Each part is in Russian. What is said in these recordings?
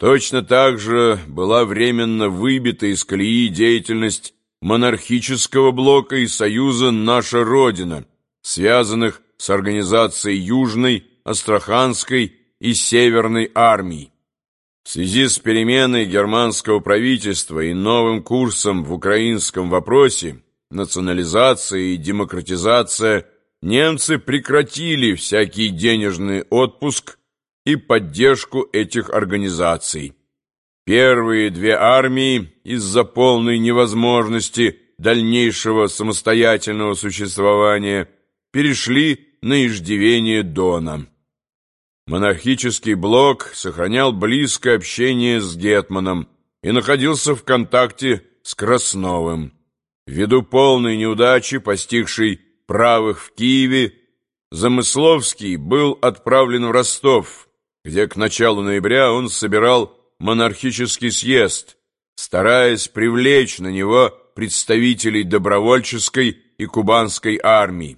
Точно так же была временно выбита из колеи деятельность монархического блока и союза «Наша Родина», связанных с организацией Южной, Астраханской и Северной армий. В связи с переменой германского правительства и новым курсом в украинском вопросе, национализация и демократизация, немцы прекратили всякий денежный отпуск и поддержку этих организаций. Первые две армии из-за полной невозможности дальнейшего самостоятельного существования перешли на иждивение Дона. Монархический блок сохранял близкое общение с Гетманом и находился в контакте с Красновым. Ввиду полной неудачи, постигшей правых в Киеве, Замысловский был отправлен в Ростов, где к началу ноября он собирал монархический съезд, стараясь привлечь на него представителей добровольческой и кубанской армий.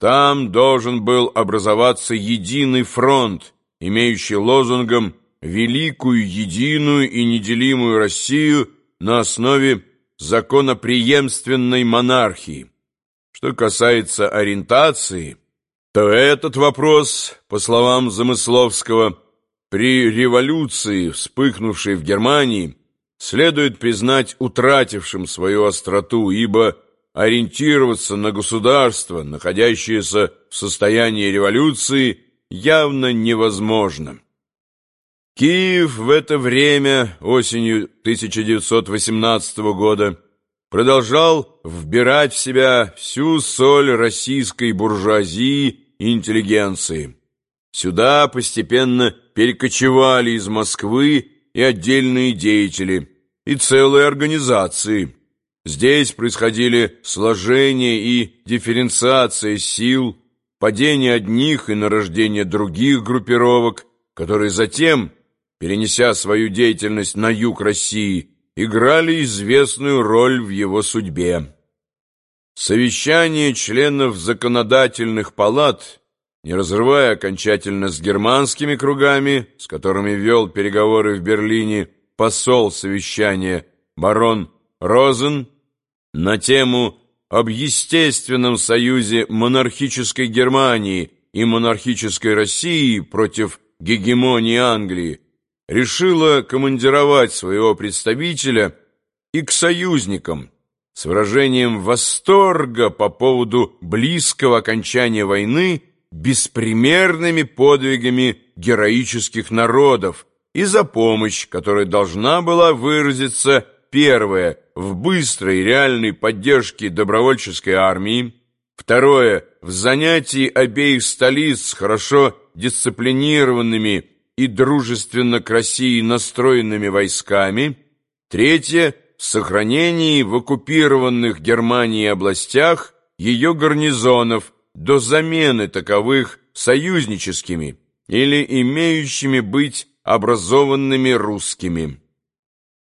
Там должен был образоваться единый фронт, имеющий лозунгом «Великую, единую и неделимую Россию» на основе законопреемственной монархии. Что касается ориентации – то этот вопрос, по словам Замысловского, при революции, вспыхнувшей в Германии, следует признать утратившим свою остроту, ибо ориентироваться на государство, находящееся в состоянии революции, явно невозможно. Киев в это время, осенью 1918 года, продолжал вбирать в себя всю соль российской буржуазии интеллигенции. Сюда постепенно перекочевали из Москвы и отдельные деятели, и целые организации. Здесь происходили сложение и дифференциация сил, падение одних и нарождение других группировок, которые затем, перенеся свою деятельность на юг России, играли известную роль в его судьбе. Совещание членов законодательных палат, не разрывая окончательно с германскими кругами, с которыми вел переговоры в Берлине посол совещания барон Розен, на тему об естественном союзе монархической Германии и монархической России против гегемонии Англии, решила командировать своего представителя и к союзникам с выражением восторга по поводу близкого окончания войны беспримерными подвигами героических народов и за помощь, которая должна была выразиться первое в быстрой реальной поддержке добровольческой армии, второе в занятии обеих столиц хорошо дисциплинированными и дружественно к России настроенными войсками, третье – в сохранении в оккупированных Германией областях ее гарнизонов до замены таковых союзническими или имеющими быть образованными русскими.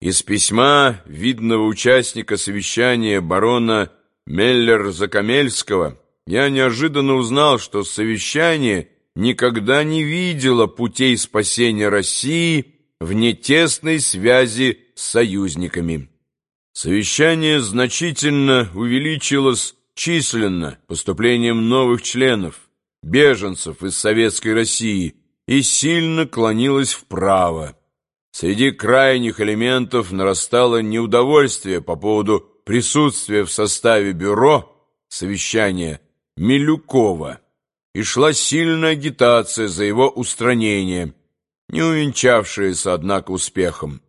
Из письма видного участника совещания барона Меллер-Закамельского я неожиданно узнал, что совещание – никогда не видела путей спасения России вне тесной связи с союзниками. Совещание значительно увеличилось численно поступлением новых членов, беженцев из Советской России, и сильно клонилось вправо. Среди крайних элементов нарастало неудовольствие по поводу присутствия в составе бюро совещания Милюкова и шла сильная агитация за его устранение, не увенчавшаяся, однако, успехом.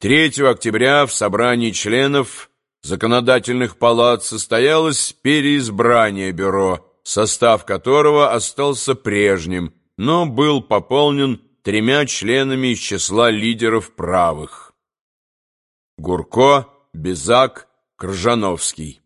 3 октября в собрании членов законодательных палат состоялось переизбрание бюро, состав которого остался прежним, но был пополнен тремя членами из числа лидеров правых. Гурко, Безак, Кржановский.